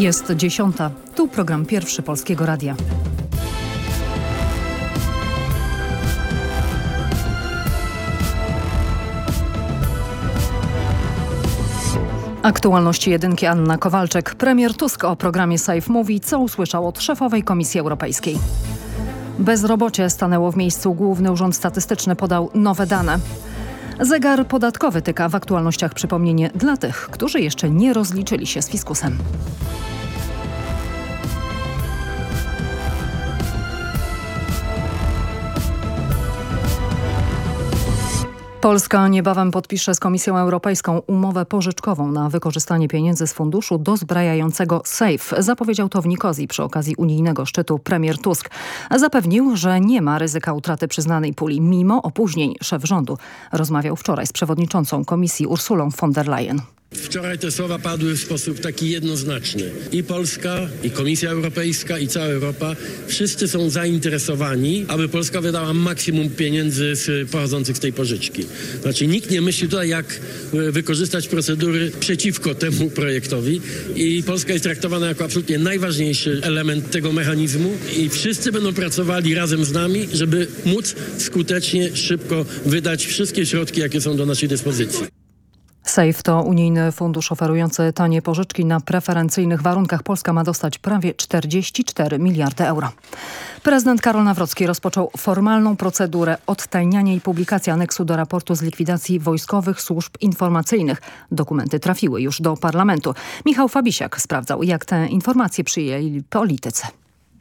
Jest dziesiąta. Tu program pierwszy Polskiego Radia. Aktualności jedynki Anna Kowalczyk. Premier Tusk o programie SAFE mówi, co usłyszał od szefowej Komisji Europejskiej. Bezrobocie stanęło w miejscu. Główny Urząd Statystyczny podał nowe dane. Zegar podatkowy tyka w aktualnościach przypomnienie dla tych, którzy jeszcze nie rozliczyli się z fiskusem. Polska niebawem podpisze z Komisją Europejską umowę pożyczkową na wykorzystanie pieniędzy z funduszu dozbrajającego SAFE. Zapowiedział to w Nikozji przy okazji unijnego szczytu premier Tusk. Zapewnił, że nie ma ryzyka utraty przyznanej puli mimo opóźnień. Szef rządu rozmawiał wczoraj z przewodniczącą komisji Ursulą von der Leyen. Wczoraj te słowa padły w sposób taki jednoznaczny. I Polska, i Komisja Europejska, i cała Europa, wszyscy są zainteresowani, aby Polska wydała maksimum pieniędzy z, pochodzących z tej pożyczki. Znaczy nikt nie myśli tutaj, jak e, wykorzystać procedury przeciwko temu projektowi i Polska jest traktowana jako absolutnie najważniejszy element tego mechanizmu i wszyscy będą pracowali razem z nami, żeby móc skutecznie, szybko wydać wszystkie środki, jakie są do naszej dyspozycji. SAFE to unijny fundusz oferujący tanie pożyczki na preferencyjnych warunkach. Polska ma dostać prawie 44 miliardy euro. Prezydent Karol Nawrocki rozpoczął formalną procedurę odtajniania i publikacji aneksu do raportu z likwidacji wojskowych służb informacyjnych. Dokumenty trafiły już do parlamentu. Michał Fabisiak sprawdzał, jak te informacje przyjęli politycy.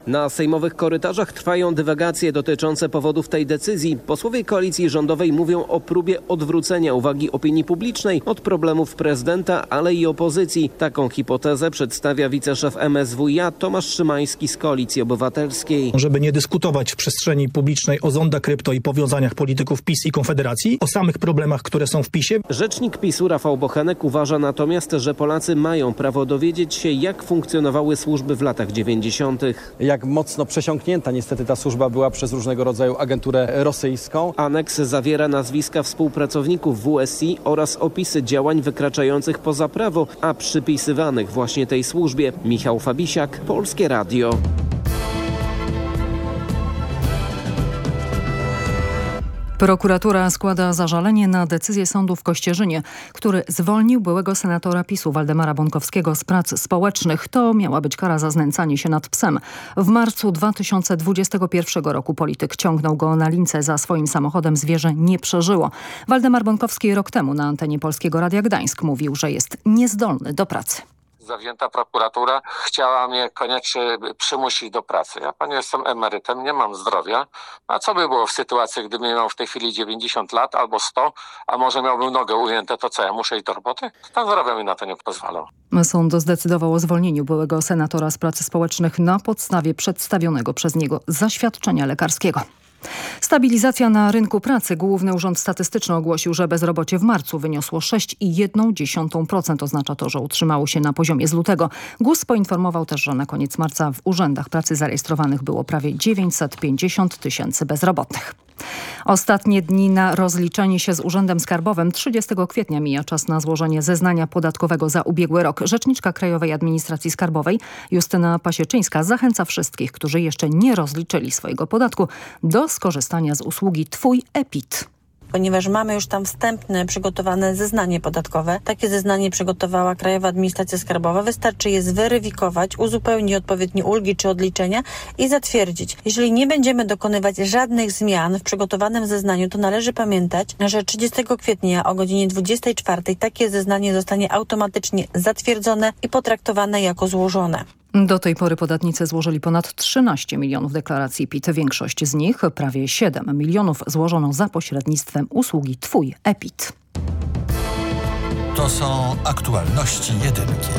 Na sejmowych korytarzach trwają dywagacje dotyczące powodów tej decyzji. Posłowie koalicji rządowej mówią o próbie odwrócenia uwagi opinii publicznej od problemów prezydenta, ale i opozycji. Taką hipotezę przedstawia wiceszef MSWiA Tomasz Szymański z Koalicji Obywatelskiej. Żeby nie dyskutować w przestrzeni publicznej o zonda krypto i powiązaniach polityków PiS i Konfederacji, o samych problemach, które są w PiSie. Rzecznik PiSu Rafał Bochenek uważa natomiast, że Polacy mają prawo dowiedzieć się, jak funkcjonowały służby w latach 90 jak mocno przesiąknięta niestety ta służba była przez różnego rodzaju agenturę rosyjską. Aneks zawiera nazwiska współpracowników WSI oraz opisy działań wykraczających poza prawo, a przypisywanych właśnie tej służbie. Michał Fabisiak, Polskie Radio. Prokuratura składa zażalenie na decyzję sądu w Kościerzynie, który zwolnił byłego senatora PiSu Waldemara Bonkowskiego z prac społecznych. To miała być kara za znęcanie się nad psem. W marcu 2021 roku polityk ciągnął go na lince za swoim samochodem. Zwierzę nie przeżyło. Waldemar Bonkowski rok temu na antenie Polskiego Radia Gdańsk mówił, że jest niezdolny do pracy zawzięta prokuratura chciała mnie koniecznie przymusić do pracy. Ja panie jestem emerytem, nie mam zdrowia. A co by było w sytuacji, gdybym miał w tej chwili 90 lat albo 100, a może miałbym nogę ujęte, to co, ja muszę iść do roboty? Stan zdrowia mi na to nie pozwalał. Sąd zdecydował o zwolnieniu byłego senatora z pracy społecznych na podstawie przedstawionego przez niego zaświadczenia lekarskiego. Stabilizacja na rynku pracy. Główny Urząd Statystyczny ogłosił, że bezrobocie w marcu wyniosło 6,1%. Oznacza to, że utrzymało się na poziomie z lutego. GUS poinformował też, że na koniec marca w urzędach pracy zarejestrowanych było prawie 950 tysięcy bezrobotnych. Ostatnie dni na rozliczenie się z Urzędem Skarbowym. 30 kwietnia mija czas na złożenie zeznania podatkowego za ubiegły rok. Rzeczniczka Krajowej Administracji Skarbowej Justyna Pasieczyńska zachęca wszystkich, którzy jeszcze nie rozliczyli swojego podatku do skorzystania z usługi Twój EPIT ponieważ mamy już tam wstępne przygotowane zeznanie podatkowe. Takie zeznanie przygotowała Krajowa Administracja Skarbowa. Wystarczy je zweryfikować, uzupełnić odpowiednie ulgi czy odliczenia i zatwierdzić. Jeżeli nie będziemy dokonywać żadnych zmian w przygotowanym zeznaniu, to należy pamiętać, że 30 kwietnia o godzinie 24 takie zeznanie zostanie automatycznie zatwierdzone i potraktowane jako złożone. Do tej pory podatnicy złożyli ponad 13 milionów deklaracji PIT. Większość z nich, prawie 7 milionów, złożono za pośrednictwem usługi Twój EPIT. To są aktualności jedynki.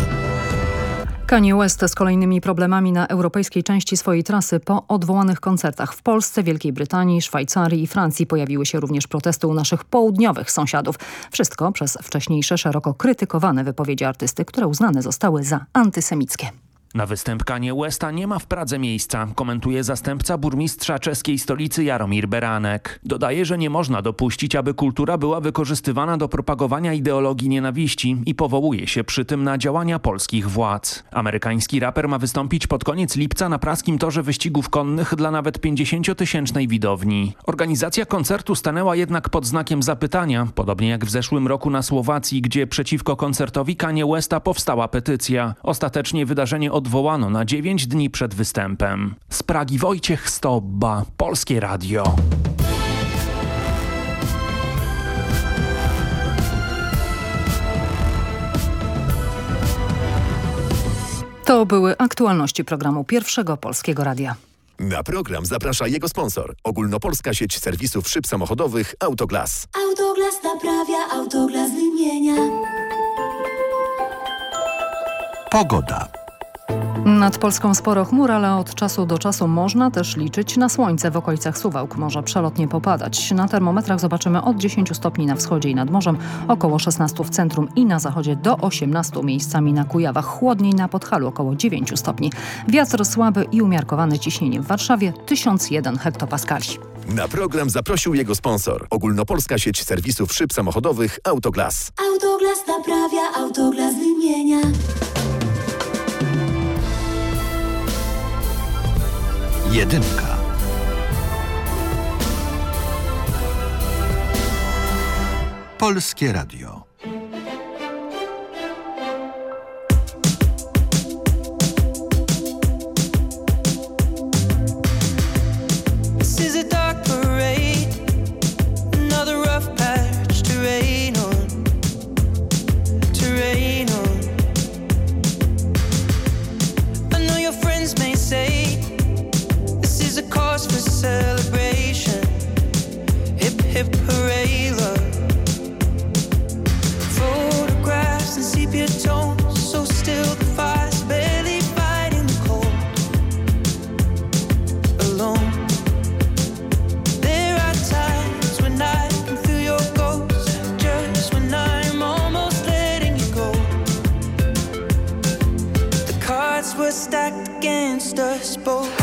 Kanye West z kolejnymi problemami na europejskiej części swojej trasy po odwołanych koncertach w Polsce, Wielkiej Brytanii, Szwajcarii i Francji pojawiły się również protesty u naszych południowych sąsiadów. Wszystko przez wcześniejsze szeroko krytykowane wypowiedzi artysty, które uznane zostały za antysemickie. Na występ Kanye Westa nie ma w Pradze miejsca, komentuje zastępca burmistrza czeskiej stolicy Jaromir Beranek. Dodaje, że nie można dopuścić, aby kultura była wykorzystywana do propagowania ideologii nienawiści i powołuje się przy tym na działania polskich władz. Amerykański raper ma wystąpić pod koniec lipca na praskim torze wyścigów konnych dla nawet 50-tysięcznej widowni. Organizacja koncertu stanęła jednak pod znakiem zapytania, podobnie jak w zeszłym roku na Słowacji, gdzie przeciwko koncertowi Kanye Westa powstała petycja. Ostatecznie wydarzenie odwołano na 9 dni przed występem. Z Pragi Wojciech Stobba, Polskie Radio. To były aktualności programu Pierwszego Polskiego Radia. Na program zaprasza jego sponsor. Ogólnopolska sieć serwisów szyb samochodowych Autoglas. Autoglas naprawia, Autoglas wymienia. Pogoda. Nad Polską sporo chmur, ale od czasu do czasu można też liczyć na słońce. W okolicach Suwałk może przelotnie popadać. Na termometrach zobaczymy od 10 stopni na wschodzie i nad morzem, około 16 w centrum i na zachodzie do 18 miejscami na Kujawach. Chłodniej na Podhalu około 9 stopni. Wiatr słaby i umiarkowane ciśnienie w Warszawie 1001 hektopaskali. Na program zaprosił jego sponsor. Ogólnopolska sieć serwisów szyb samochodowych Autoglas. Autoglas naprawia, Autoglas wymienia. Jedynka. Polskie Radio. This is a People.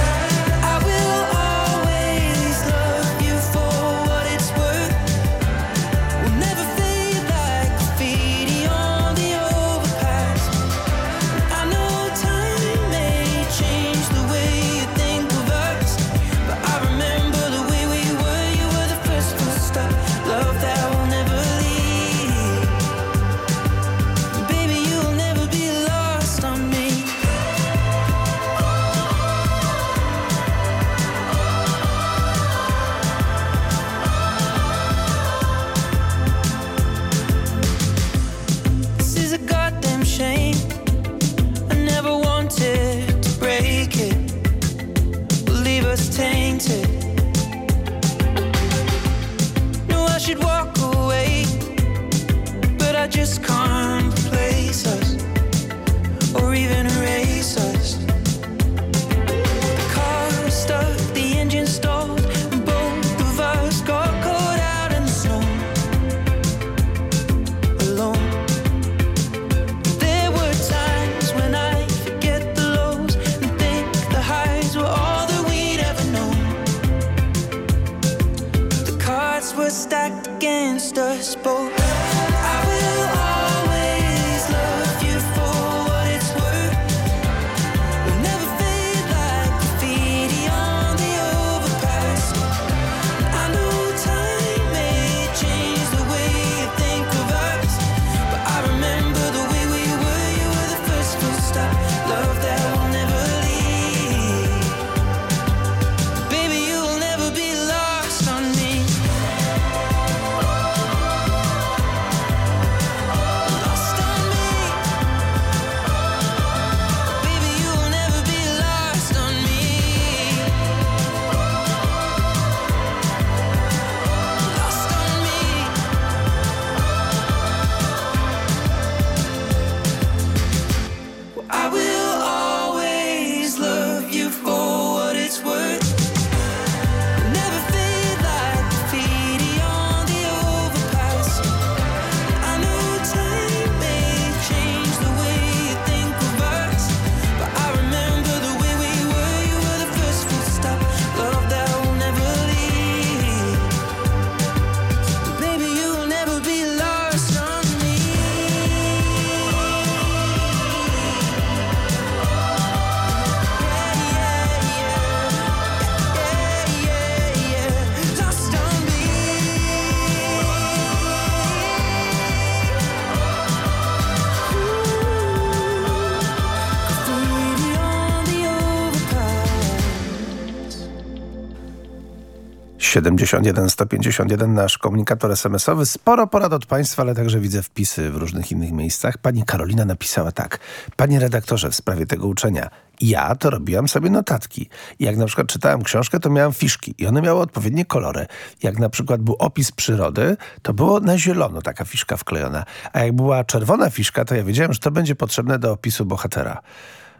71 151 nasz komunikator SMS-owy. Sporo porad od Państwa, ale także widzę wpisy w różnych innych miejscach. Pani Karolina napisała tak. Panie redaktorze, w sprawie tego uczenia. Ja to robiłam sobie notatki. Jak na przykład czytałem książkę, to miałam fiszki i one miały odpowiednie kolory. Jak na przykład był opis przyrody, to było na zielono taka fiszka wklejona. A jak była czerwona fiszka, to ja wiedziałem, że to będzie potrzebne do opisu bohatera.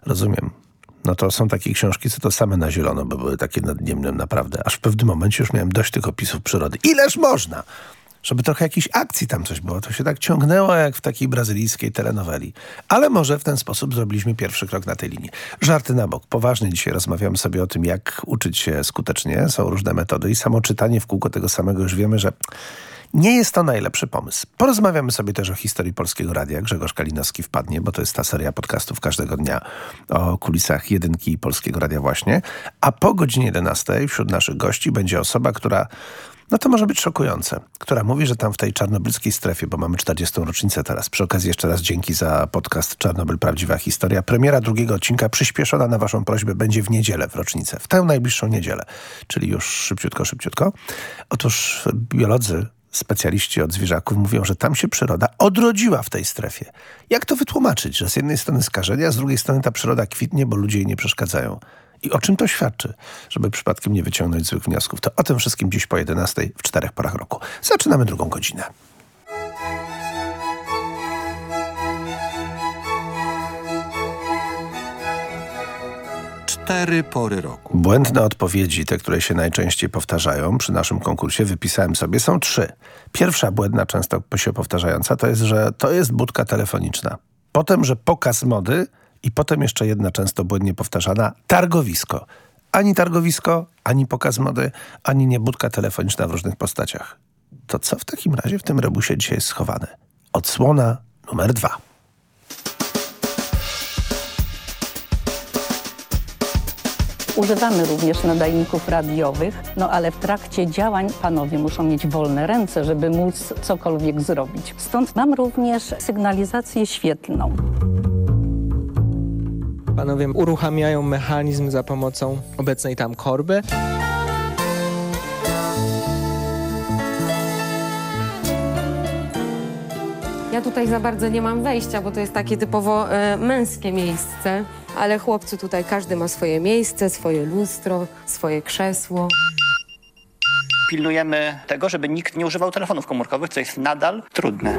Rozumiem. No to są takie książki, co to same na zielono, bo były takie nad Niemnem naprawdę. Aż w pewnym momencie już miałem dość tych opisów przyrody. Ileż można? Żeby trochę jakiejś akcji tam coś było. To się tak ciągnęło jak w takiej brazylijskiej telenoweli. Ale może w ten sposób zrobiliśmy pierwszy krok na tej linii. Żarty na bok. Poważnie dzisiaj rozmawiamy sobie o tym, jak uczyć się skutecznie. Są różne metody i samo czytanie w kółko tego samego już wiemy, że nie jest to najlepszy pomysł. Porozmawiamy sobie też o historii Polskiego Radia. Grzegorz Kalinowski wpadnie, bo to jest ta seria podcastów każdego dnia o kulisach jedynki Polskiego Radia właśnie. A po godzinie 11 wśród naszych gości będzie osoba, która no to może być szokujące, która mówi, że tam w tej czarnobylskiej strefie, bo mamy 40. rocznicę teraz. Przy okazji jeszcze raz dzięki za podcast Czarnobyl Prawdziwa Historia. Premiera drugiego odcinka przyspieszona na waszą prośbę będzie w niedzielę w rocznicę. W tę najbliższą niedzielę, czyli już szybciutko, szybciutko. Otóż biolodzy specjaliści od zwierzaków mówią, że tam się przyroda odrodziła w tej strefie. Jak to wytłumaczyć, że z jednej strony skażenia, a z drugiej strony ta przyroda kwitnie, bo ludzie jej nie przeszkadzają? I o czym to świadczy? Żeby przypadkiem nie wyciągnąć złych wniosków. To o tym wszystkim dziś po 11 w czterech porach roku. Zaczynamy drugą godzinę. Cztery pory roku. Błędne odpowiedzi, te, które się najczęściej powtarzają przy naszym konkursie, wypisałem sobie, są trzy. Pierwsza błędna, często się powtarzająca, to jest, że to jest budka telefoniczna. Potem, że pokaz mody i potem jeszcze jedna często błędnie powtarzana, targowisko. Ani targowisko, ani pokaz mody, ani nie budka telefoniczna w różnych postaciach. To co w takim razie w tym rebusie dzisiaj jest schowane? Odsłona numer dwa. Używamy również nadajników radiowych, no ale w trakcie działań panowie muszą mieć wolne ręce, żeby móc cokolwiek zrobić. Stąd mam również sygnalizację świetlną. Panowie uruchamiają mechanizm za pomocą obecnej tam korby. Ja tutaj za bardzo nie mam wejścia, bo to jest takie typowo e, męskie miejsce, ale chłopcy tutaj każdy ma swoje miejsce, swoje lustro, swoje krzesło. Pilnujemy tego, żeby nikt nie używał telefonów komórkowych, co jest nadal trudne.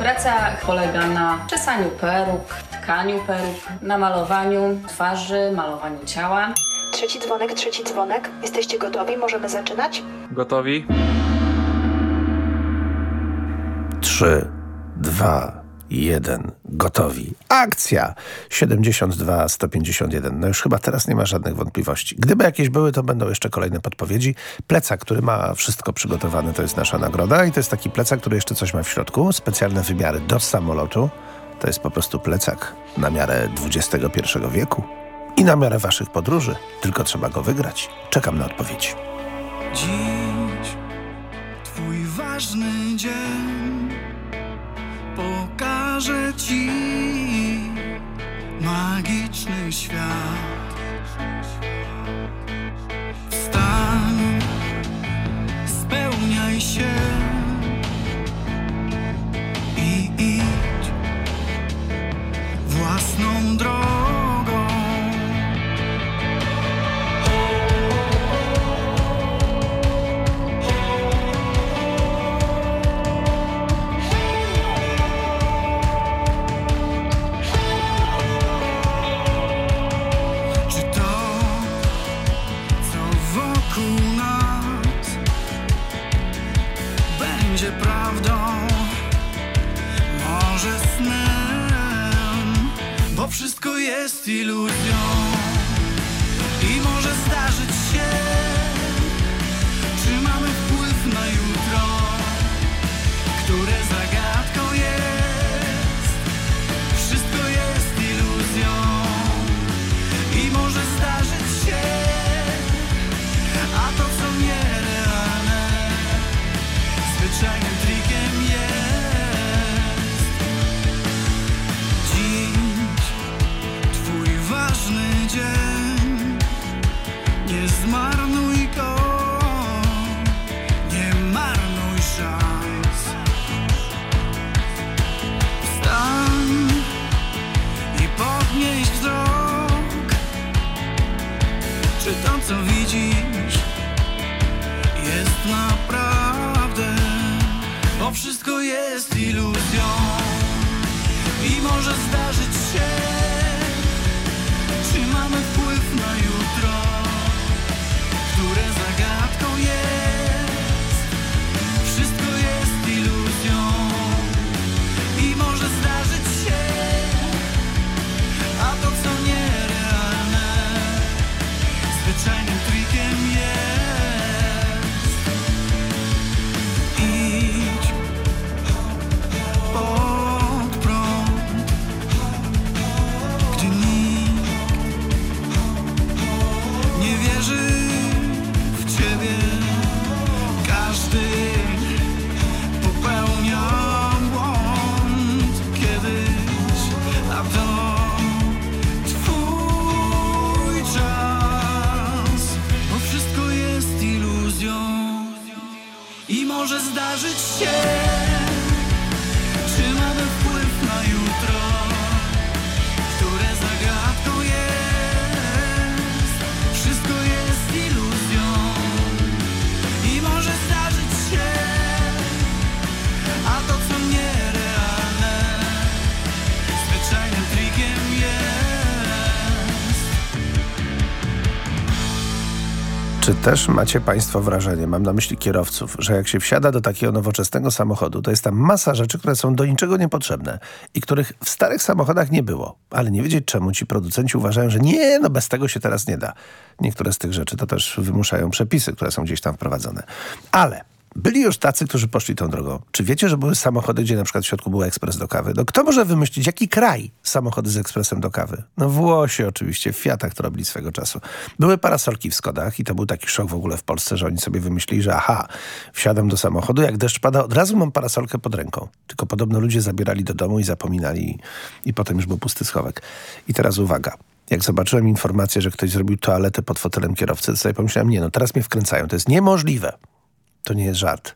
Praca polega na czesaniu peruk, tkaniu peruk, na malowaniu twarzy, malowaniu ciała. Trzeci dzwonek, trzeci dzwonek. Jesteście gotowi? Możemy zaczynać? Gotowi? Trzy, dwa, jeden, gotowi. Akcja! 72 151. No już chyba teraz nie ma żadnych wątpliwości. Gdyby jakieś były, to będą jeszcze kolejne podpowiedzi. Plecak, który ma wszystko przygotowane, to jest nasza nagroda i to jest taki plecak, który jeszcze coś ma w środku. Specjalne wymiary do samolotu. To jest po prostu plecak na miarę XXI wieku i na miarę waszych podróży. Tylko trzeba go wygrać. Czekam na odpowiedź. Dziś twój ważny dzień pokażę ci magiczny świat. Wstań, spełniaj się i idź własną drogą. Wszystko jest iluzją. I może zdarzyć się, też macie Państwo wrażenie, mam na myśli kierowców, że jak się wsiada do takiego nowoczesnego samochodu, to jest tam masa rzeczy, które są do niczego niepotrzebne i których w starych samochodach nie było. Ale nie wiedzieć czemu ci producenci uważają, że nie, no bez tego się teraz nie da. Niektóre z tych rzeczy to też wymuszają przepisy, które są gdzieś tam wprowadzone. Ale byli już tacy, którzy poszli tą drogą. Czy wiecie, że były samochody, gdzie na przykład w środku był ekspres do kawy? No kto może wymyślić, jaki kraj samochody z ekspresem do kawy? No Włosi oczywiście, w Fiatach to robili swego czasu. Były parasolki w Skodach i to był taki szok w ogóle w Polsce, że oni sobie wymyślili, że aha, wsiadam do samochodu, jak deszcz pada, od razu mam parasolkę pod ręką. Tylko podobno ludzie zabierali do domu i zapominali i, potem już był pusty schowek. I teraz uwaga. Jak zobaczyłem informację, że ktoś zrobił toaletę pod fotelem kierowcy, to sobie pomyślałem, nie no, teraz mnie wkręcają, to jest niemożliwe. To nie jest żart.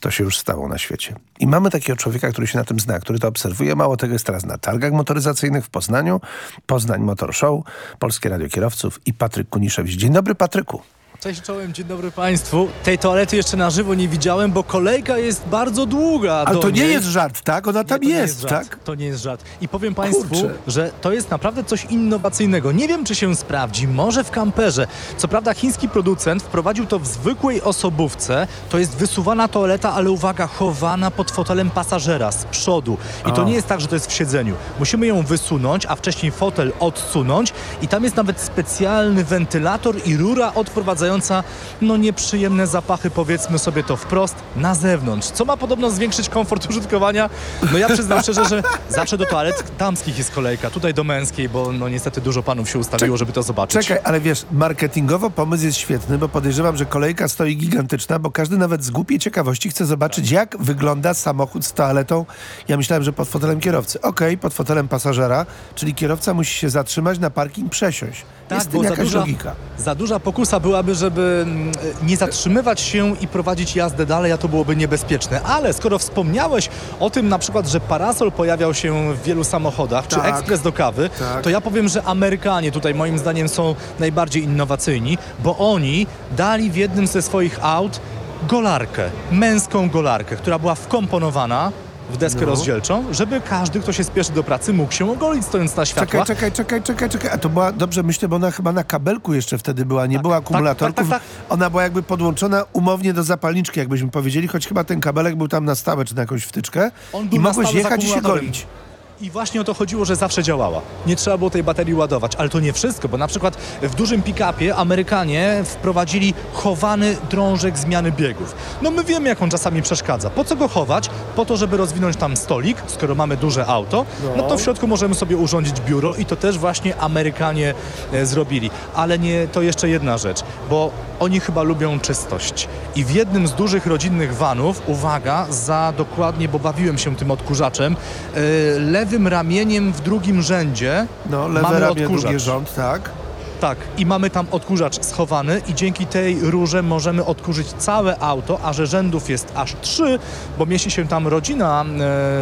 To się już stało na świecie. I mamy takiego człowieka, który się na tym zna, który to obserwuje. Mało tego jest teraz na targach motoryzacyjnych w Poznaniu, Poznań Motor Show, Polskie Radio Kierowców i Patryk Kuniszewicz. Dzień dobry Patryku. Cześć czołem, dzień dobry Państwu. Tej toalety jeszcze na żywo nie widziałem, bo kolejka jest bardzo długa. Ale to nie jest żart, tak? Ona tam Nie, nie jest, żart. tak? To nie jest żart. I powiem Państwu, Kurczę. że to jest naprawdę coś innowacyjnego. Nie wiem, czy się sprawdzi. Może w kamperze. Co prawda chiński producent wprowadził to w zwykłej osobówce. To jest wysuwana toaleta, ale uwaga, chowana pod fotelem pasażera z przodu. I to A. nie jest tak, że to jest w siedzeniu. Musimy ją wysunąć, a wcześniej fotel odsunąć i tam jest nawet specjalny wentylator i rura odprowadzająca no nieprzyjemne zapachy, powiedzmy sobie to wprost, na zewnątrz. Co ma podobno zwiększyć komfort użytkowania? No ja przyznam szczerze, że zawsze do toalet damskich jest kolejka, tutaj do męskiej, bo no niestety dużo panów się ustawiło, żeby to zobaczyć. Czekaj, ale wiesz, marketingowo pomysł jest świetny, bo podejrzewam, że kolejka stoi gigantyczna, bo każdy nawet z głupiej ciekawości chce zobaczyć, jak wygląda samochód z toaletą. Ja myślałem, że pod fotelem kierowcy. Okej, pod fotelem pasażera, czyli kierowca musi się zatrzymać na parking, przesiąść. jest Tak, bo za duża, logika. za duża pokusa byłaby, żeby mm, nie zatrzymywać się i prowadzić jazdę dalej, a to byłoby niebezpieczne. Ale skoro wspomniałeś o tym na przykład, że parasol pojawiał się w wielu samochodach, czy Tak. ekspres do kawy, Tak. to ja powiem, że Amerykanie tutaj moim zdaniem są najbardziej innowacyjni, bo oni dali w jednym ze swoich aut golarkę, męską golarkę, która była wkomponowana w deskę No. rozdzielczą, żeby każdy, kto się spieszy do pracy, mógł się ogolić stojąc na światłach. Czekaj, czekaj, czekaj, czekaj, czekaj. A to była, dobrze myślę, bo ona chyba na kabelku jeszcze wtedy była, nie była akumulatorków. tak, Ona była jakby podłączona umownie do zapalniczki, jakbyśmy powiedzieli, choć chyba ten kabelek był tam na stałe, czy na jakąś wtyczkę. On I był mogłeś jechać i się golić. I właśnie o to chodziło, że zawsze działała. Nie trzeba było tej baterii ładować, ale to nie wszystko, bo na przykład w dużym pick-upie Amerykanie wprowadzili chowany drążek zmiany biegów. No my wiemy, jak on czasami przeszkadza. Po co go chować? Po to, żeby rozwinąć tam stolik, skoro mamy duże auto, no, No. to w środku możemy sobie urządzić biuro i to też właśnie Amerykanie e, zrobili. Ale nie, to jeszcze jedna rzecz, bo oni chyba lubią czystość. I w jednym z dużych rodzinnych vanów, uwaga, za dokładnie, bo bawiłem się tym odkurzaczem, e, lewym ramieniem w drugim rzędzie No, lewe mamy ramię, odkurzacz. drugi rząd, tak. Tak, i mamy tam odkurzacz schowany i dzięki tej rurze możemy odkurzyć całe auto, a że rzędów jest aż trzy, bo mieści się tam rodzina,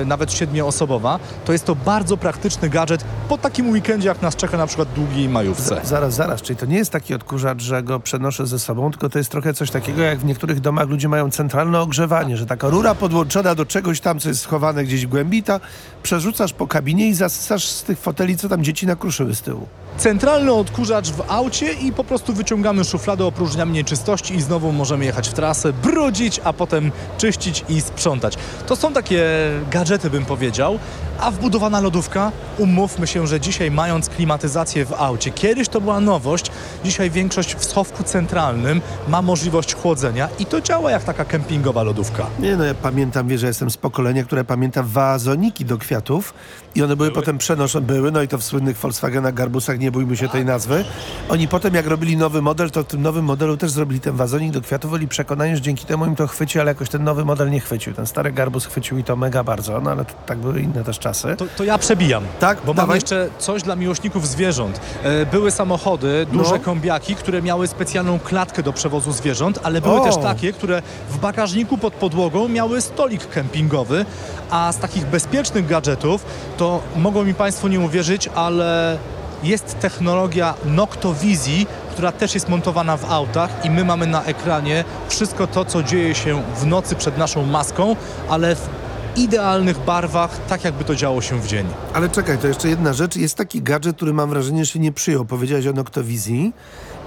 e, nawet siedmioosobowa, to jest to bardzo praktyczny gadżet po takim weekendzie, jak nas czeka na przykład długiej majówce. Z, zaraz, zaraz, czyli to nie jest taki odkurzacz, że go przenoszę ze sobą, tylko to jest trochę coś takiego, jak w niektórych domach ludzie mają centralne ogrzewanie, że taka rura podłączona do czegoś tam, co jest schowane gdzieś głębi, to przerzucasz po kabinie i zasysasz z tych foteli, co tam dzieci nakruszyły z tyłu. Centralny odkurzacz w aucie i po prostu wyciągamy szufladę, opróżniamy nieczystości i znowu możemy jechać w trasę, brudzić, a potem czyścić i sprzątać. To są takie gadżety, bym powiedział, a wbudowana lodówka, umówmy się, że dzisiaj mając klimatyzację w aucie, kiedyś to była nowość, dzisiaj większość w schowku centralnym ma możliwość chłodzenia i to działa jak taka kempingowa lodówka. Nie no, ja pamiętam, wiesz, że jestem z pokolenia, które pamięta wazoniki do kwiatów i one były, potem przenoszone, były, no i to w słynnych Volkswagenach Garbusach, nie bójmy się tej nazwy. Oni potem jak robili nowy model, to w tym nowym modelu też zrobili ten wazonik do kwiatów, byli przekonani, że dzięki temu im to chwyci, ale jakoś ten nowy model nie chwycił. Ten stary Garbus chwycił i to mega bardzo, no ale to, tak były inne też czasy. To, to ja przebijam. Tak? Bo mam Dawaj. jeszcze coś dla miłośników zwierząt. E, były samochody, duże No. kombiaki, które miały specjalną klatkę do przewozu zwierząt, ale były O. też takie, które w bagażniku pod podłogą miały stolik kempingowy, a z takich bezpiecznych gadżetów to mogą mi Państwo nie uwierzyć, ale jest technologia Noctowizji, która też jest montowana w autach i my mamy na ekranie wszystko to, co dzieje się w nocy przed naszą maską, ale w idealnych barwach, tak jakby to działo się w dzień. Ale czekaj, to jeszcze jedna rzecz. Jest taki gadżet, który mam wrażenie, że się nie przyjął. Powiedziałeś o Noctowizji.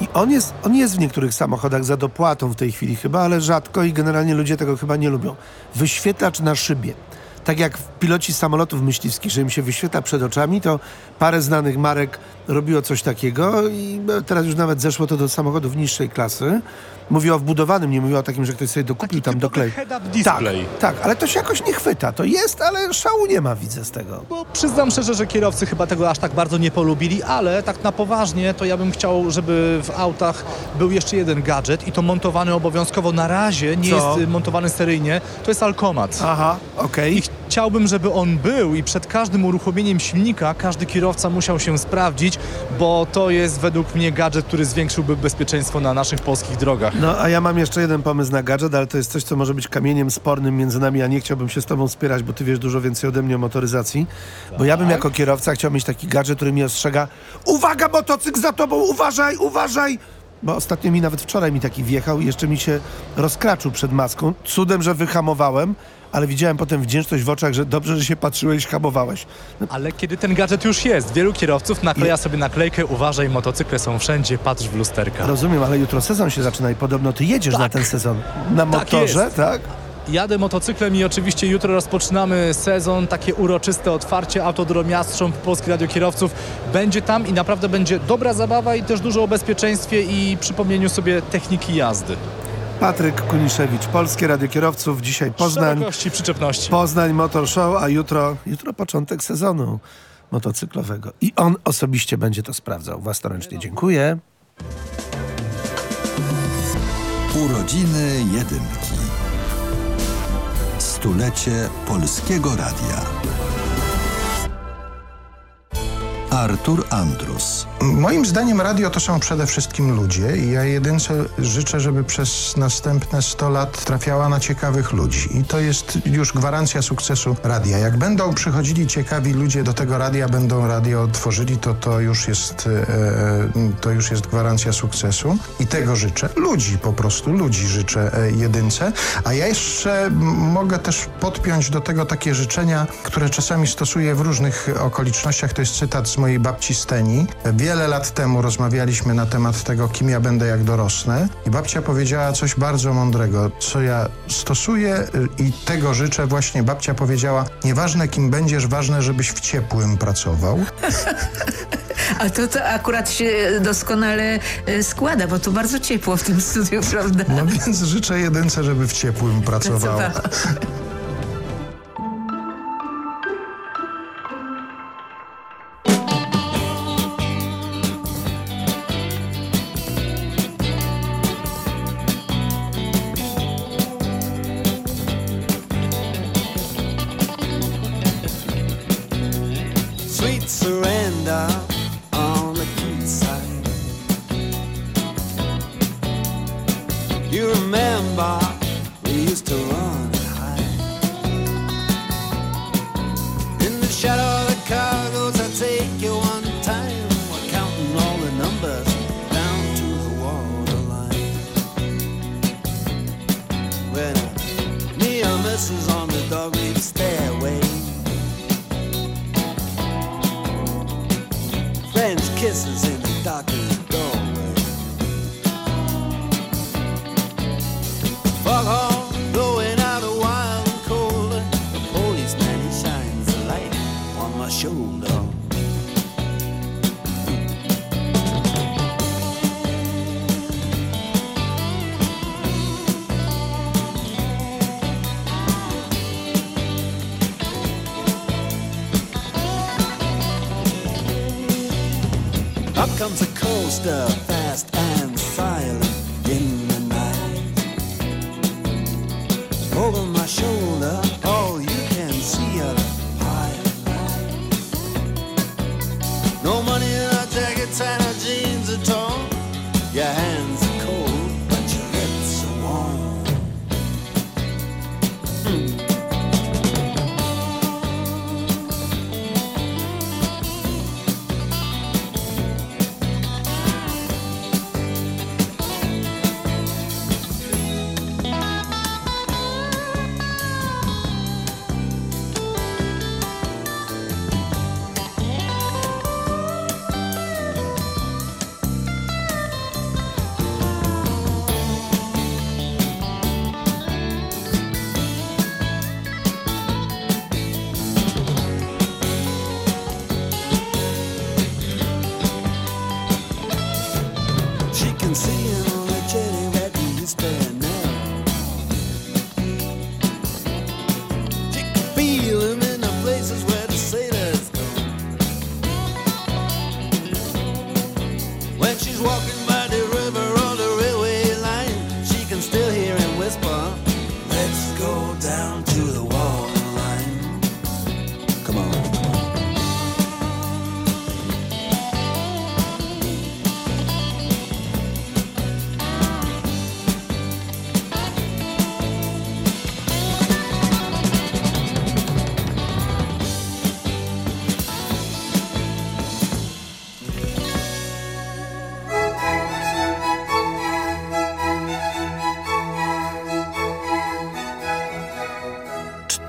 I on jest, on jest w niektórych samochodach za dopłatą w tej chwili chyba, ale rzadko i generalnie ludzie tego chyba nie lubią. Wyświetlacz na szybie. Tak jak piloci samolotów myśliwskich, że im się wyświetla przed oczami, to parę znanych marek robiło coś takiego i teraz już nawet zeszło to do samochodów niższej klasy. Mówię o wbudowanym, nie mówię o takim, że ktoś sobie dokupił tam doklej. Tak, tak, ale to się jakoś nie chwyta. To jest, ale szału nie ma, widzę z tego. Bo przyznam szczerze, że kierowcy chyba tego aż tak bardzo nie polubili, ale tak na poważnie to ja bym chciał, żeby w autach był jeszcze jeden gadżet i to montowany obowiązkowo na razie, nie Co? jest montowany seryjnie, to jest alkomat. Aha, okej. I chciałbym, żeby on był i przed każdym uruchomieniem silnika każdy kierowca musiał się sprawdzić, bo to jest według mnie gadżet, który zwiększyłby bezpieczeństwo na naszych polskich drogach. No, a ja mam jeszcze jeden pomysł na gadżet, ale to jest coś, co może być kamieniem spornym między nami, a nie chciałbym się z tobą spierać, bo ty wiesz dużo więcej ode mnie o motoryzacji. Bo ja bym Tak. jako kierowca chciał mieć taki gadżet, który mi ostrzega uwaga, motocykl za tobą, uważaj, uważaj! Bo ostatnio mi nawet wczoraj mi taki wjechał i jeszcze mi się rozkraczył przed maską. Cudem, że wyhamowałem, ale widziałem potem wdzięczność w oczach, że dobrze, że się patrzyłeś, hamowałeś. No, Ale kiedy ten gadżet już jest, wielu kierowców nakleja sobie naklejkę uważaj, motocykle są wszędzie, patrz w lusterka. rozumiem, ale jutro sezon się zaczyna i podobno ty jedziesz na ten sezon. Na motorze, jest. tak? Jadę motocyklem i oczywiście jutro rozpoczynamy sezon, takie uroczyste otwarcie Autodrom Jastrząb Polski Radio Kierowców. Będzie tam i naprawdę będzie dobra zabawa i też dużo o bezpieczeństwie i przypomnieniu sobie techniki jazdy. Patryk Kuniszewicz, Polskie Radio Kierowców, dzisiaj Poznań. Szerokości, przyczepności. Poznań Motor Show, a jutro, jutro początek sezonu motocyklowego. I on osobiście będzie to sprawdzał. Własnoręcznie dziękuję. Urodziny Jedynki. Stulecie Polskiego Radia. Artur Andrus. Moim zdaniem radio to są przede wszystkim ludzie i ja jedynce życzę, żeby przez następne 100 lat trafiała na ciekawych ludzi. I to jest już gwarancja sukcesu radia. Jak będą przychodzili ciekawi ludzie do tego radia, będą radio tworzyli, to to już jest, e, to już jest gwarancja sukcesu. I tego życzę. Ludzi po prostu, ludzi życzę e, jedynce. A ja jeszcze mogę też podpiąć do tego takie życzenia, które czasami stosuję w różnych okolicznościach. To jest cytat z mojej babci Steni. Wiele lat temu rozmawialiśmy na temat tego, kim ja będę, jak dorosnę. I babcia powiedziała coś bardzo mądrego, co ja stosuję y, i tego życzę. Właśnie babcia powiedziała, nieważne kim będziesz, ważne, żebyś w ciepłym pracował. A to, to akurat się doskonale e, składa, bo tu bardzo ciepło w tym studiu, prawda? No więc życzę jedynce, żeby w ciepłym pracowała. Pracowała. Comes a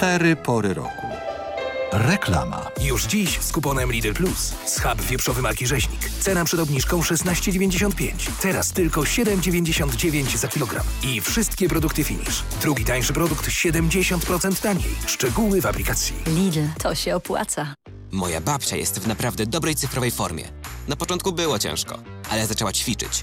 Cztery pory roku. Reklama. Już dziś z kuponem Lidl Plus. Schab wieprzowy marki Rzeźnik. Cena przed obniżką 16,95. Teraz tylko 7,99 za kilogram. I wszystkie produkty Finish. Drugi tańszy produkt 70% taniej. Szczegóły w aplikacji. Lidl, to się opłaca. Moja babcia jest w naprawdę dobrej cyfrowej formie. Na początku było ciężko, ale zaczęła ćwiczyć.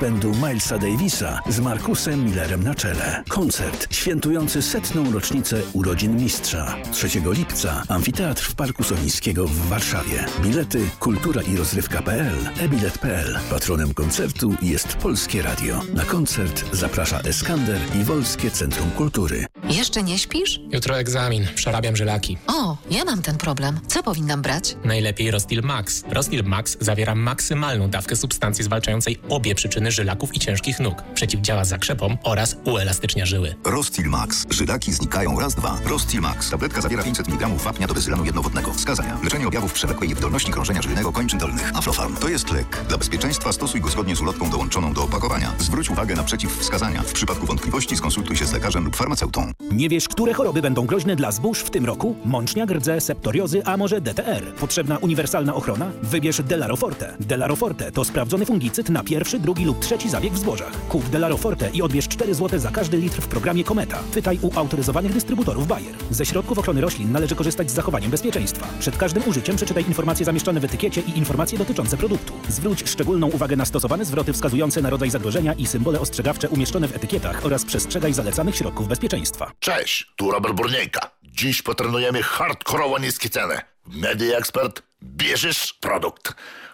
będu Milesa Davisa z Markusem Millerem na czele. Koncert świętujący setną rocznicę urodzin mistrza. 3 lipca Amfiteatr w Parku Solińskiego w Warszawie. Bilety kultura i rozrywka.pl, e-bilet.pl. Patronem koncertu jest Polskie Radio. Na koncert zaprasza Eskander i Wolskie Centrum Kultury. Jeszcze nie śpisz? Jutro egzamin, przerabiam żylaki. O, ja mam ten problem. Co powinnam brać? Najlepiej Rostil Max. Rostil Max zawiera maksymalną dawkę substancji zwalczającej obie przyczyny żylaków i ciężkich nóg. Przeciwdziała zakrzepom oraz uelastycznia żyły. Rostil Max. Żylaki znikają raz, dwa. Rostil Max. Tabletka zawiera 500 mg wapnia do wyzylanu jednowodnego. Wskazania. Leczenie objawów przewlekłej niewydolności krążenia żylnego kończyn dolnych. Aflofarm. To jest lek. Dla bezpieczeństwa stosuj go zgodnie z ulotką dołączoną do opakowania. Zwróć uwagę na przeciwwskazania. W przypadku wątpliwości skonsultuj się z lekarzem lub farmaceutą. Nie wiesz, które choroby będą groźne dla zbóż w tym roku? Mączniak, rdze, septoriozy, a może DTR? Potrzebna uniwersalna ochrona? Wybierz Delaro Forte. Delaro Forte to sprawdzony fungicyd na pierwszy, drugi lub trzeci zabieg w zbożach. Kup Delaro Forte i odbierz 4 zł za każdy litr w programie Kometa. Pytaj u autoryzowanych dystrybutorów Bayer. Ze środków ochrony roślin należy korzystać z zachowaniem bezpieczeństwa. Przed każdym użyciem przeczytaj informacje zamieszczone w etykiecie i informacje dotyczące produktu. Zwróć szczególną uwagę na stosowane zwroty wskazujące na rodzaj zagrożenia i symbole ostrzegawcze umieszczone w etykietach oraz przestrzegaj zalecanych środków bezpieczeństwa. Cześć, tu Robert Burniejka. Dziś potrenujemy hardkorowo niskie ceny. Media Expert, bierzesz produkt.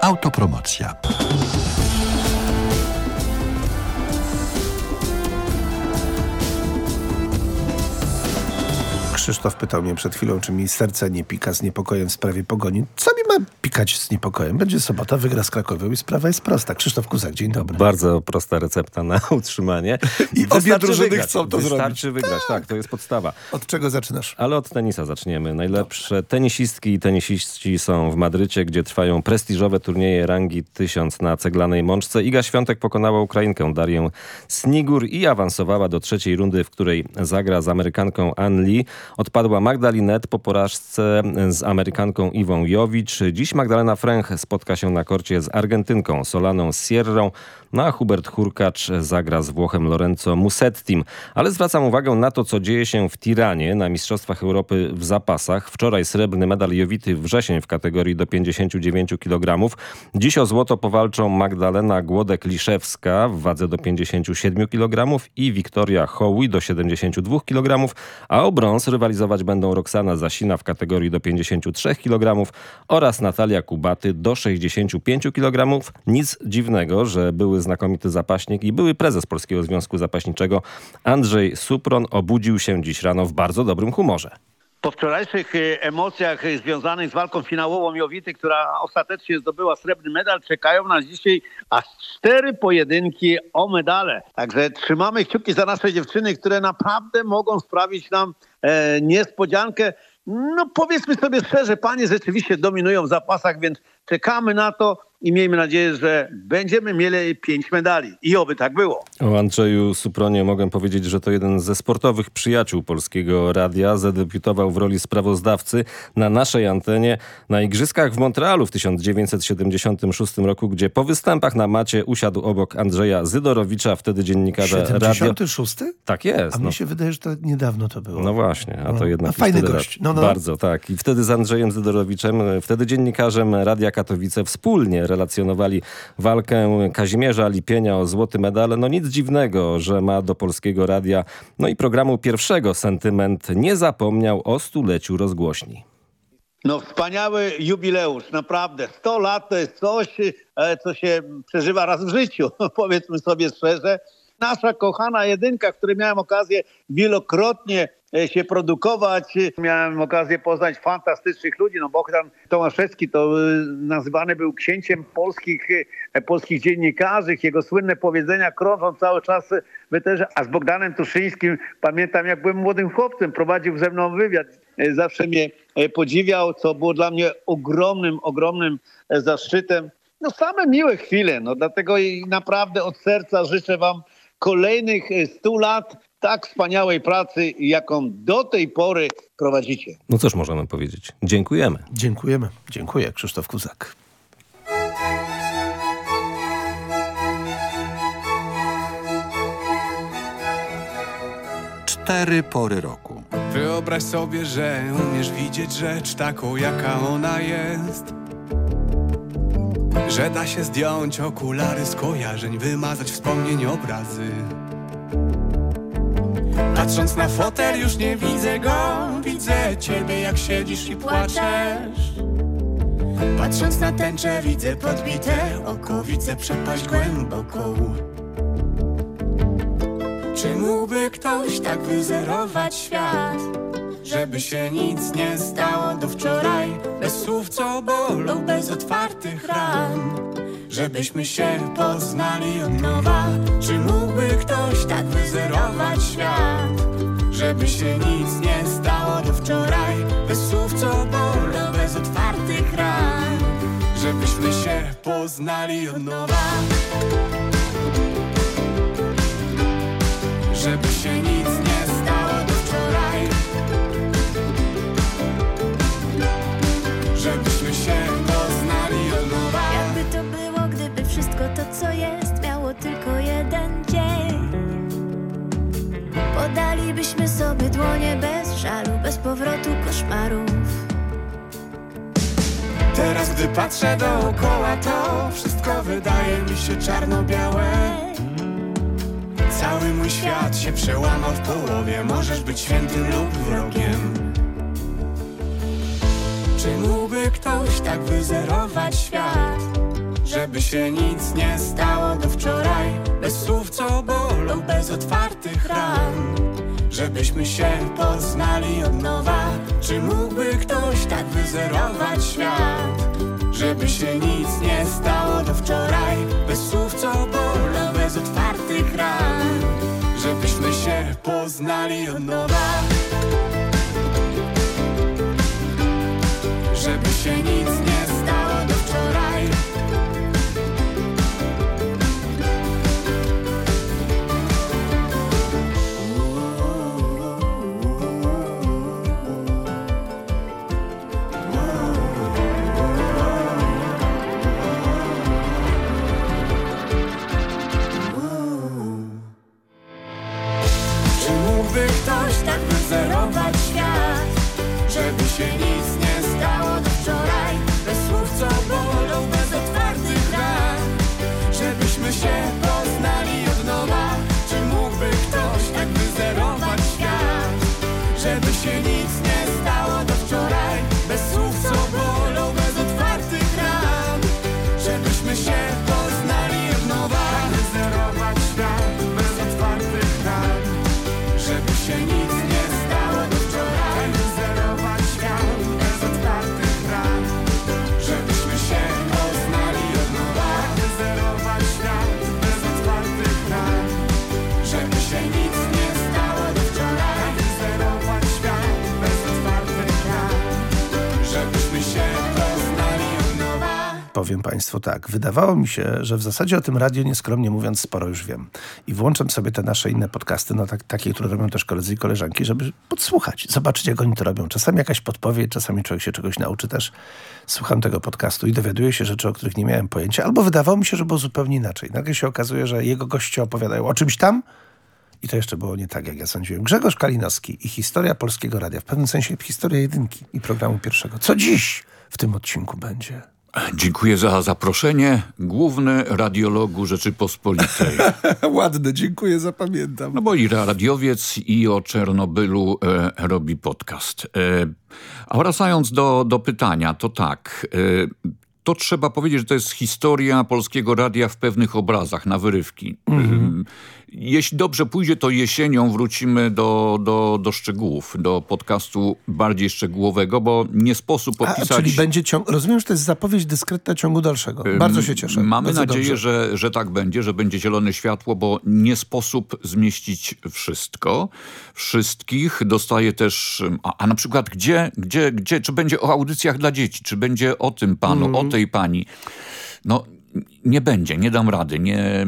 Autopromocja. Krzysztof pytał mnie przed chwilą, czy mi serce nie pika z niepokojem w sprawie pogoni. Co mi ma pikać z niepokojem? Będzie sobota, wygra z Krakowią i sprawa jest prosta. Krzysztof Kuzak, dzień dobry. Bardzo prosta recepta na utrzymanie. I Wystarczy obie drużyny wygrać. chcą to Wystarczy zrobić. wygrać, tak, to jest podstawa. Od czego zaczynasz? Ale od tenisa zaczniemy. Najlepsze tenisistki i tenisiści są w Madrycie, gdzie trwają prestiżowe turnieje rangi 1000 na ceglanej mączce. Iga Świątek pokonała Ukrainkę Darię Snigur i awansowała do trzeciej rundy, w której zagra z Amerykanką Ann Lee. Odpadła Magdalinet po porażce z Amerykanką Iwą Jowicz. Dziś Magdalena Fręch spotka się na korcie z Argentynką Solaną Sierrą, no a Hubert Hurkacz zagra z Włochem Lorenzo Musettim. Ale zwracam uwagę na to, co dzieje się w Tiranie na Mistrzostwach Europy w zapasach. Wczoraj srebrny medal Jowity Wrzesień w kategorii do 59 kg. Dziś o złoto powalczą Magdalena Głodek-Liszewska w wadze do 57 kg i Wiktoria Hoły do 72 kg, a o brąz rywalizować będą Roxana Zasina w kategorii do 53 kg oraz Natalia Kubaty do 65 kg. Nic dziwnego, że były znakomity zapaśnik i były prezes Polskiego Związku Zapaśniczego Andrzej Supron obudził się dziś rano w bardzo dobrym humorze. Po wczorajszych e, emocjach e, związanych z walką finałową Jowity, która ostatecznie zdobyła srebrny medal, czekają nas dzisiaj aż cztery pojedynki o medale. Także trzymamy kciuki za nasze dziewczyny, które naprawdę mogą sprawić nam e, niespodziankę. No powiedzmy sobie szczerze, panie rzeczywiście dominują w zapasach, więc czekamy na to i miejmy nadzieję, że będziemy mieli pięć medali. I oby tak było. O Andrzeju Supronie mogę powiedzieć, że to jeden ze sportowych przyjaciół Polskiego Radia. Zadebiutował w roli sprawozdawcy na naszej antenie na Igrzyskach w Montrealu w 1976 roku, gdzie po występach na macie usiadł obok Andrzeja Zydorowicza, wtedy dziennikarza radio. 76? Tak jest. A no. mi się wydaje, że to niedawno to było. No właśnie, a to No. jednak A fajny gość. No, no. Bardzo, tak. I wtedy z Andrzejem Zydorowiczem, wtedy dziennikarzem Radia Katowice wspólnie relacjonowali walkę Kazimierza Lipienia o złoty medal. No nic dziwnego, że ma do Polskiego Radia, no i programu pierwszego sentyment nie zapomniał o stuleciu rozgłośni. No wspaniały jubileusz, naprawdę. 100 lat to jest coś, e, co się przeżywa raz w życiu, powiedzmy sobie szczerze. Nasza kochana jedynka, której miałem okazję wielokrotnie się produkować. Miałem okazję poznać fantastycznych ludzi. No Bogdan Tomaszewski to e, nazywany był księciem polskich, e, polskich dziennikarzy. Jego słynne powiedzenia krążą cały czas w eterze. A z Bogdanem Tuszyńskim pamiętam, jak byłem młodym chłopcem, prowadził ze mną wywiad. E, Zawsze mnie e, podziwiał, co było dla mnie ogromnym, ogromnym e, zaszczytem. No same miłe chwile, no dlatego naprawdę od serca życzę wam kolejnych e, 100 lat tak wspaniałej pracy, jaką do tej pory prowadzicie. No cóż możemy powiedzieć. Dziękujemy. Dziękujemy. Dziękuję, Krzysztof Kuzak. Cztery pory roku. Wyobraź sobie, że umiesz widzieć rzecz taką, jaka ona jest. Że da się zdjąć okulary skojarzeń, wymazać wspomnień obrazy. Patrząc na fotel już nie widzę go, widzę ciebie jak siedzisz i płaczesz. Patrząc na tęczę widzę podbite oko, widzę przepaść głęboką. Czy mógłby ktoś tak wyzerować świat? Żeby się nic nie stało do wczoraj Bez słów co bolą, bez otwartych ran żebyśmy się poznali od nowa. Czy mógłby ktoś tak wyzerować świat, żeby się nic nie stało do wczoraj, bez słów co bolą, bez otwartych ran, żebyśmy się poznali od nowa. Żeby co jest, miało tylko jeden dzień. Podalibyśmy sobie dłonie bez żalu, bez powrotu koszmarów. Teraz gdy patrzę dookoła to Wszystko wydaje mi się czarno-białe Cały mój świat się przełamał w połowie Możesz być świętym lub wrogiem Czy mógłby ktoś tak wyzerować świat Żeby się nic nie stało do wczoraj. Bez słów co bolą, bez otwartych ran Żebyśmy się poznali od nowa. Czy mógłby ktoś tak wyzerować świat? Żeby się nic nie stało do wczoraj. Bez słów co bolą, bez otwartych ran Żebyśmy się poznali od nowa. Żeby się nic nie tak wyzerować Powiem Państwu tak, wydawało mi się, że w zasadzie o tym radio nieskromnie mówiąc sporo już wiem. I włączam sobie te nasze inne podcasty, no tak, takie, które robią też koledzy i koleżanki, żeby podsłuchać, zobaczyć jak oni to robią. Czasami jakaś podpowiedź, czasami człowiek się czegoś nauczy też. Słucham tego podcastu i dowiaduję się rzeczy, o których nie miałem pojęcia, albo wydawało mi się, że było zupełnie inaczej. Nagle się okazuje, że jego goście opowiadają o czymś tam, i to jeszcze było nie tak, jak ja sądziłem. Grzegorz Kalinowski i historia Polskiego Radia. W pewnym sensie historia jedynki i programu pierwszego. Co dziś w tym odcinku będzie? Dziękuję za zaproszenie. Główny radiologu Rzeczypospolitej. Ładne, dziękuję, zapamiętam. No bo i radiowiec i o Czernobylu e, robi podcast. E, a wracając do, do pytania, to tak. E, to trzeba powiedzieć, że to jest historia Polskiego Radia w pewnych obrazach, na wyrywki. Mhm. Jeśli dobrze pójdzie, to jesienią wrócimy do, do, do szczegółów, do podcastu bardziej szczegółowego, bo nie sposób A, opisać... czyli będzie ciąg... Rozumiem, że to jest zapowiedź dyskretna ciągu dalszego. Bardzo się cieszę. Mamy nadzieję, dobrze. że, że tak będzie, że będzie zielone światło, bo nie sposób zmieścić wszystko, wszystkich. Dostaje też, a, a na przykład gdzie, gdzie, gdzie, czy będzie o audycjach dla dzieci, czy będzie o tym panu, Mhm. o tej pani. No nie będzie, nie dam rady, nie,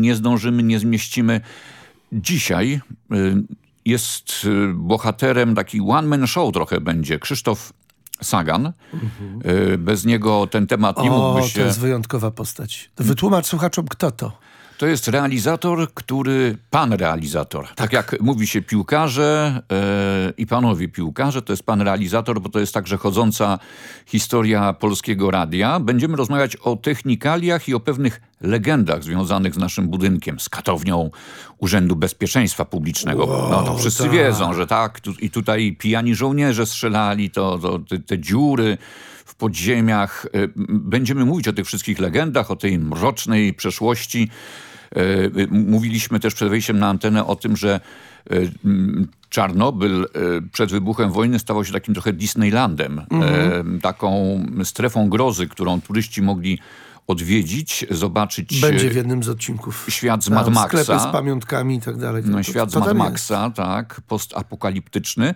nie zdążymy, nie zmieścimy. Dzisiaj y, jest y, bohaterem taki one-man show trochę będzie, Krzysztof Sagan. Y, Bez niego ten temat nie Mhm. O, mógłby się... to jest wyjątkowa postać. Wytłumacz słuchaczom, kto to. To jest realizator, który, pan realizator. Tak, jak mówi się piłkarze e, i panowie piłkarze, to jest pan realizator, bo to jest także chodząca historia polskiego radia. Będziemy rozmawiać o technikaliach i o pewnych legendach związanych z naszym budynkiem, z katownią Urzędu Bezpieczeństwa Publicznego. Wow, no to wszyscy tak. wiedzą, że tak, tu, i tutaj pijani żołnierze strzelali, to, to te, te dziury w podziemiach. E, Będziemy mówić o tych wszystkich legendach, o tej mrocznej przeszłości. E, Mówiliśmy też przed wejściem na antenę o tym, że e, Czarnobyl e, przed wybuchem wojny stawał się takim trochę Disneylandem. Mhm. Taką strefą grozy, którą turyści mogli odwiedzić, zobaczyć... Będzie w jednym z odcinków. Świat z Mad Maxa. Sklepy z pamiątkami i tak dalej. No, świat z Mad Maxa, tak, postapokaliptyczny.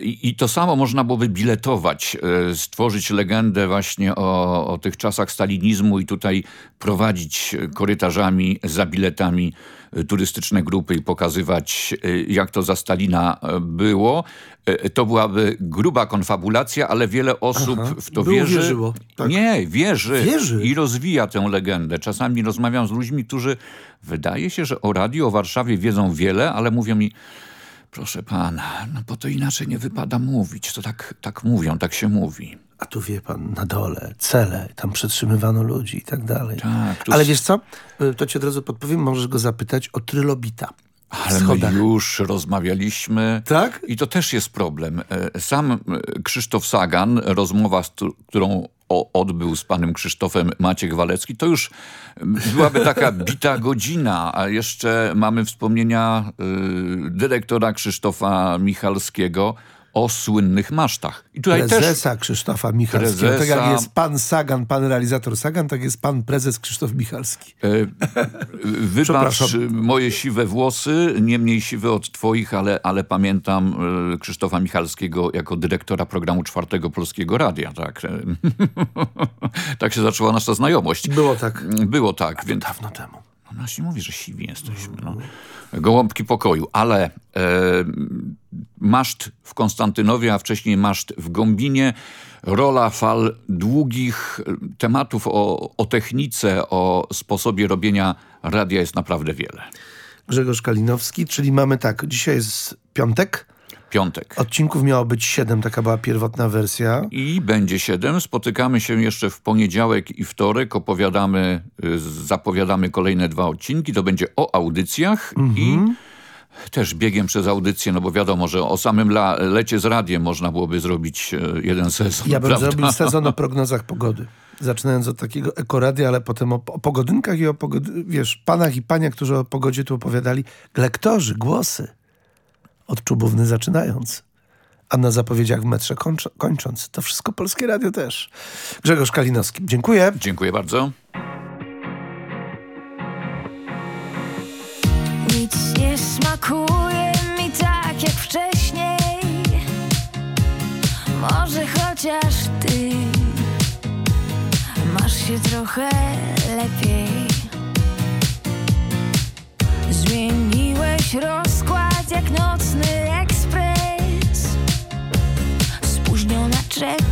I, I to samo można byłoby biletować, stworzyć legendę właśnie o, o tych czasach stalinizmu i tutaj prowadzić korytarzami za biletami turystyczne grupy i pokazywać, jak to za Stalina było. To byłaby gruba konfabulacja, ale wiele osób Aha, w to wierzy. Wierzyło, tak. Nie, wierzy, wierzy i rozwija tę legendę. Czasami rozmawiam z ludźmi, którzy wydaje się, że o radio o Warszawie wiedzą wiele, ale mówią mi proszę pana, no bo to inaczej nie wypada mówić. To tak, tak mówią, tak się mówi. A tu wie pan, na dole, cele, tam przetrzymywano ludzi i tak dalej. Tak, Ale wiesz co, to ci od razu podpowiem, możesz go zapytać o trylobita. Ale my już rozmawialiśmy. Tak? I to też jest problem. E, sam Krzysztof Sagan, rozmowa, którą odbył z panem Krzysztofem Maciek Walecki, to już byłaby taka bita godzina, a jeszcze mamy wspomnienia y, dyrektora Krzysztofa Michalskiego, o słynnych masztach. I tutaj prezesa też... Krzysztofa Michalskiego. Prezesa... Tak jak jest pan Sagan, pan realizator Sagan, tak jest pan prezes Krzysztof Michalski. E, wybacz moje siwe włosy, nie mniej siwe od twoich, ale, ale pamiętam e, Krzysztofa Michalskiego jako dyrektora programu Czwartego Polskiego Radia. Tak, tak się zaczęła nasza znajomość. Było tak. Było tak. Więc... Dawno temu. No właśnie mówi, że siwi jesteśmy. No. Gołąbki pokoju, ale e, maszt w Konstantynowie, a wcześniej maszt w Gombinie, rola fal długich tematów o, o technice, o sposobie robienia radia jest naprawdę wiele. Grzegorz Kalinowski, czyli mamy tak, dzisiaj jest piątek, piątek. Odcinków miało być siedem, taka była pierwotna wersja. I będzie siedem. Spotykamy się jeszcze w poniedziałek i wtorek. Opowiadamy, y, zapowiadamy kolejne dwa odcinki. To będzie o audycjach mhm. i też biegiem przez audycję, no bo wiadomo, że o samym lecie z radiem można byłoby zrobić y, jeden sezon. Ja bym prawda? zrobił sezon o prognozach pogody. Zaczynając od takiego ekoradia, ale potem o, o pogodynkach i o pogody, wiesz, panach i paniach, którzy o pogodzie tu opowiadali. Lektorzy, głosy od czubówny zaczynając, a na zapowiedziach w metrze kończąc. To wszystko Polskie Radio też. Grzegorz Kalinowski, dziękuję. Dziękuję bardzo. Nic nie smakuje mi tak jak wcześniej Może chociaż ty Masz się trochę lepiej Zmieniłeś rozkład jak nocny ekspres. Spóźniona czekam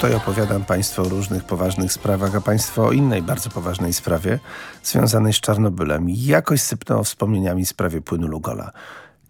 Tutaj opowiadam Państwu o różnych poważnych sprawach, a Państwo o innej bardzo poważnej sprawie związanej z Czarnobylem. Jakoś sypnęło wspomnieniami w sprawie płynu Lugola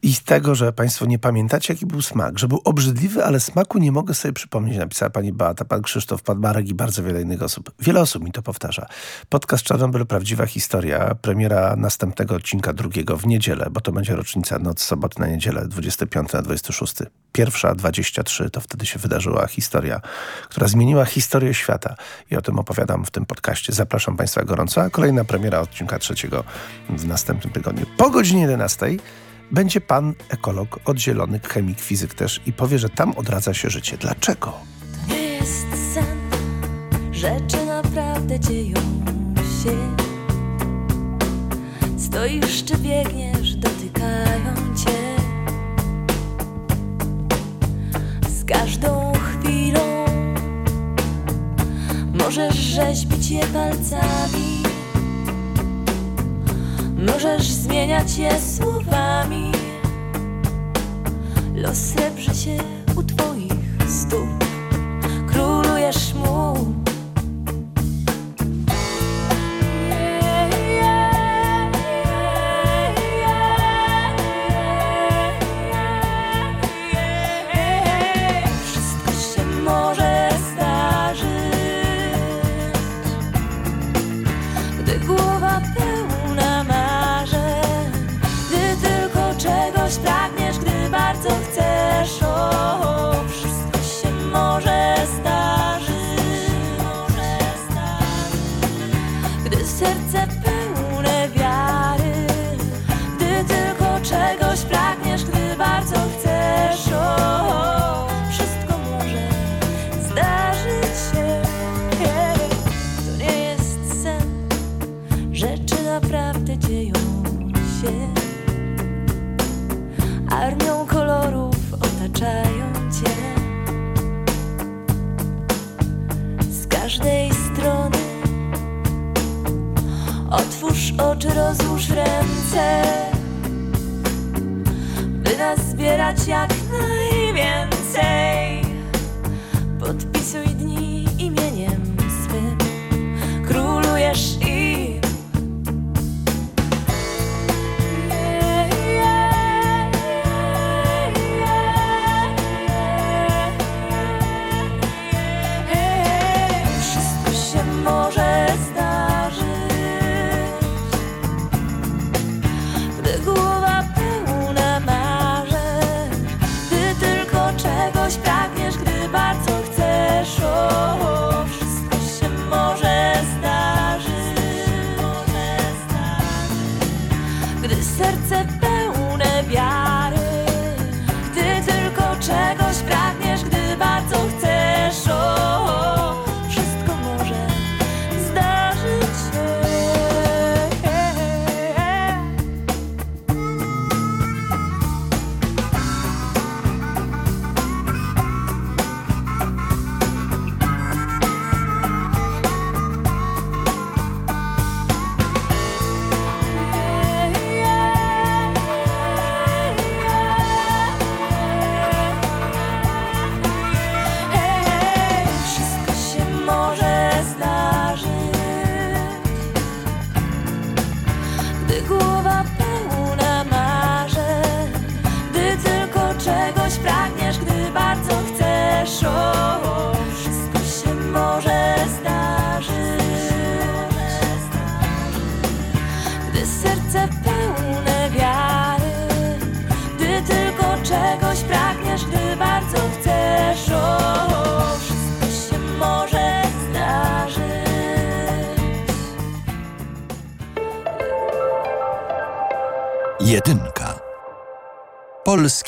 i z tego, że Państwo nie pamiętacie, jaki był smak, że był obrzydliwy, ale smaku nie mogę sobie przypomnieć, napisała pani Beata, pan Krzysztof, pan Marek i bardzo wiele innych osób. Wiele osób mi to powtarza. Podcast Czarnobyl, prawdziwa historia, premiera następnego odcinka drugiego w niedzielę, bo to będzie rocznica noc soboty na niedzielę, 25 na 26. Pierwsza, 23, to wtedy się wydarzyła historia, która zmieniła historię świata i o tym opowiadam w tym podcaście. Zapraszam Państwa gorąco, a kolejna premiera odcinka trzeciego w następnym tygodniu. Po godzinie 11 będzie pan ekolog, odzielony chemik, fizyk też i powie, że tam odradza się życie. Dlaczego? To nie jest sen, rzeczy naprawdę dzieją się. Stoisz czy biegniesz, dotykają cię. Z każdą chwilą możesz rzeźbić je palcami. Możesz zmieniać je słowami. Los srebrzy się u twoich stóp. Królujesz mu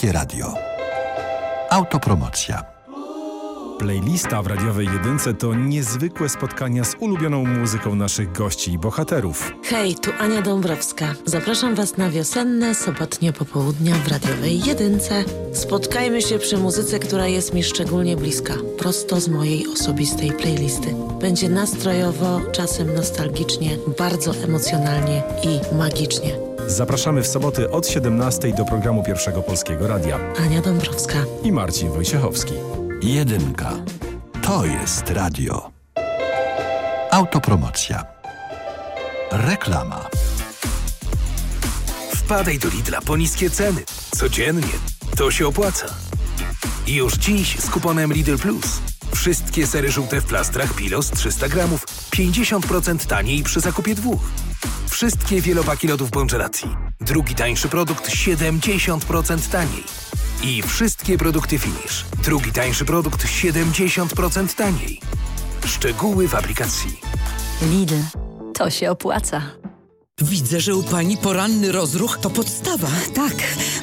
Polskie Radio. Autopromocja. Playlista w radiowej jedynce to niezwykłe spotkania z ulubioną muzyką naszych gości i bohaterów. Hej, tu Ania Dąbrowska. Zapraszam Was na wiosenne, sobotnie popołudnia w radiowej jedynce. Spotkajmy się przy muzyce, która jest mi szczególnie bliska, prosto z mojej osobistej playlisty. Będzie nastrojowo, czasem nostalgicznie, bardzo emocjonalnie i magicznie. Zapraszamy w soboty od 17 do programu Pierwszego Polskiego Radia. Ania Dąbrowska. I Marcin Wojciechowski. Jedynka. To jest radio. Autopromocja. Reklama. Wpadaj do Lidla po niskie ceny. Codziennie. To się opłaca. I już dziś z kuponem Lidl Plus. Wszystkie sery żółte w plastrach Pilos 300 gramów 50% taniej przy zakupie dwóch. Wszystkie wielopaki lodów Bączelacji. Drugi tańszy produkt 70% taniej. I wszystkie produkty Finish. Drugi tańszy produkt 70% taniej. Szczegóły w aplikacji. Lidl. To się opłaca. Widzę, że u pani poranny rozruch to podstawa. Tak,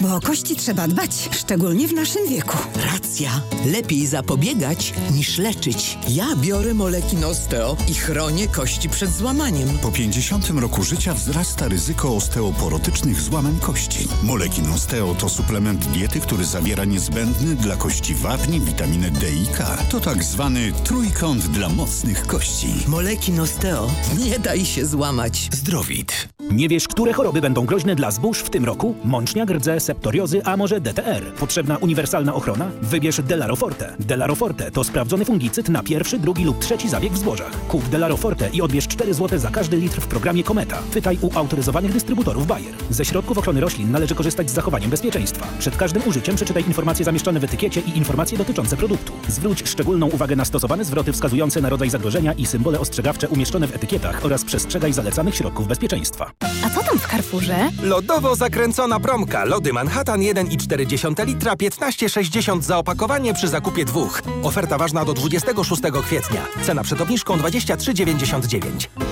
bo o kości trzeba dbać, szczególnie w naszym wieku. Racja. Lepiej zapobiegać niż leczyć. Ja biorę Molekin Osteo i chronię kości przed złamaniem. Po 50 roku życia wzrasta ryzyko osteoporotycznych złamań kości. Molekin Osteo to suplement diety, który zawiera niezbędny dla kości wapni, witaminę D i K. To tak zwany trójkąt dla mocnych kości. Molekin Osteo. Nie daj się złamać. Zdrowit. Nie wiesz, które choroby będą groźne dla zbóż w tym roku? Mączniak, rdze, septoriozy, a może DTR. Potrzebna uniwersalna ochrona? Wybierz Delaroforte. Delaroforte to sprawdzony fungicyd na pierwszy, drugi lub trzeci zabieg w zbożach. Kup Delaroforte i odbierz 4 zł za każdy litr w programie Kometa. Pytaj u autoryzowanych dystrybutorów Bayer. Ze środków ochrony roślin należy korzystać z zachowaniem bezpieczeństwa. Przed każdym użyciem przeczytaj informacje zamieszczone w etykiecie i informacje dotyczące produktu. Zwróć szczególną uwagę na stosowane zwroty wskazujące na rodzaj zagrożenia i symbole ostrzegawcze umieszczone w etykietach oraz przestrzegaj zalecanych środków bezpieczeństwa. A co tam w Carrefourze? Lodowo zakręcona promka. Lody Manhattan 1,4 litra 15,60 za opakowanie przy zakupie dwóch. Oferta ważna do 26 kwietnia. Cena przed obniżką 23,99.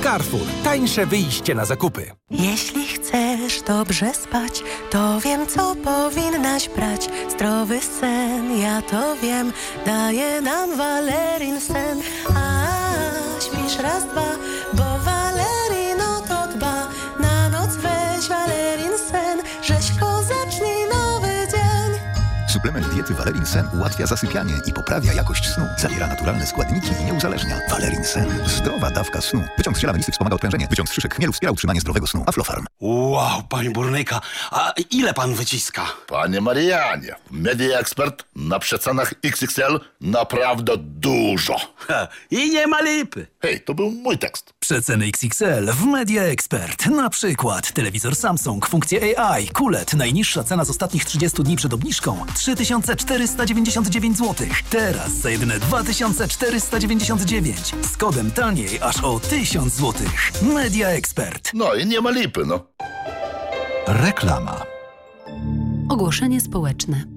Carrefour. Tańsze wyjście na zakupy. Jeśli chcesz dobrze spać, to wiem, co powinnaś brać. Zdrowy sen, ja to wiem, daje nam Valerin sen. A śpisz raz, dwa, bo Suplement diety Valerin Sen ułatwia zasypianie i poprawia jakość snu. Zawiera naturalne składniki i nie uzależnia. Valerin Sen. Zdrowa dawka snu. Wyciąg z ziela melisy wspomaga odprężenie. Wyciąg z szyszek chmielu wspiera utrzymanie zdrowego snu. Aflofarm. Wow, panie burnyka, a ile pan wyciska? Panie Marianie, Media Expert na przecenach XXL naprawdę dużo. I nie ma lipy. Hej, to był mój tekst. Przeceny XXL w Media Expert. Na przykład telewizor Samsung, funkcje AI, QLED. Najniższa cena z ostatnich 30 dni przed obniżką 3499 zł. Teraz za jedyne 2499. Z kodem taniej aż o 1000 zł. Media Expert. No i nie ma lipy, no. Reklama. Ogłoszenie społeczne.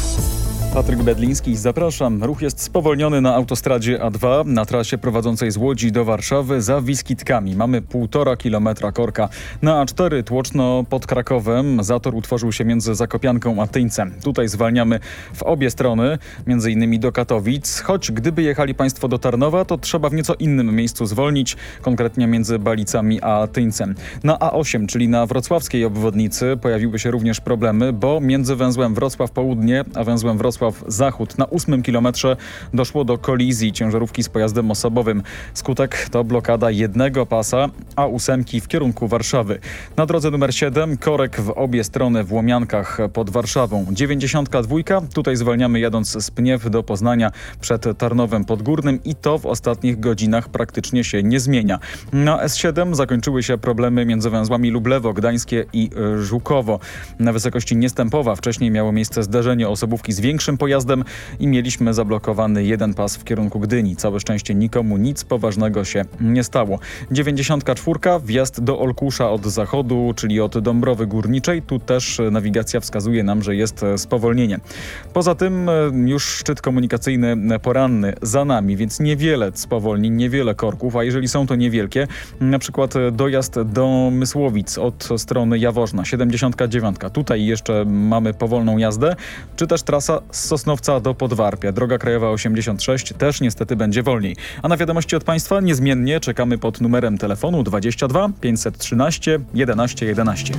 Patryk Bedliński, zapraszam. Ruch jest spowolniony na autostradzie A2 na trasie prowadzącej z Łodzi do Warszawy za Wiskitkami. Mamy półtora kilometra korka. Na A4 tłoczno pod Krakowem zator utworzył się między Zakopianką a Tyńcem. Tutaj zwalniamy w obie strony, między innymi do Katowic. Choć gdyby jechali Państwo do Tarnowa, to trzeba w nieco innym miejscu zwolnić, konkretnie między Balicami a Tyńcem. Na A8, czyli na wrocławskiej obwodnicy pojawiły się również problemy, bo między węzłem Wrocław Południe a węzłem Wrocław Zachód na ósmym kilometrze doszło do kolizji ciężarówki z pojazdem osobowym. Skutek to blokada jednego pasa, a ósemki w kierunku Warszawy. Na drodze numer 7 korek w obie strony w Łomiankach pod Warszawą. 92. Tutaj zwalniamy jadąc z Pniew do Poznania przed Tarnowem Podgórnym i to w ostatnich godzinach praktycznie się nie zmienia. Na S7 zakończyły się problemy między węzłami Lublewo, Gdańskie i y, Żukowo. Na wysokości Niestępowa wcześniej miało miejsce zderzenie osobówki z większym pojazdem i mieliśmy zablokowany jeden pas w kierunku Gdyni. Całe szczęście nikomu nic poważnego się nie stało. 94. Wjazd do Olkusza od zachodu, czyli od Dąbrowy Górniczej. Tu też nawigacja wskazuje nam, że jest spowolnienie. Poza tym e, już szczyt komunikacyjny poranny za nami, więc niewiele spowolnień, niewiele korków, a jeżeli są to niewielkie, na przykład dojazd do Mysłowic od strony Jaworzna, 79. Tutaj jeszcze mamy powolną jazdę, czy też trasa z Sosnowca do Podwarpia. Droga krajowa 86 też niestety będzie wolniej. A na wiadomości od Państwa niezmiennie czekamy pod numerem telefonu 22 513 11 11.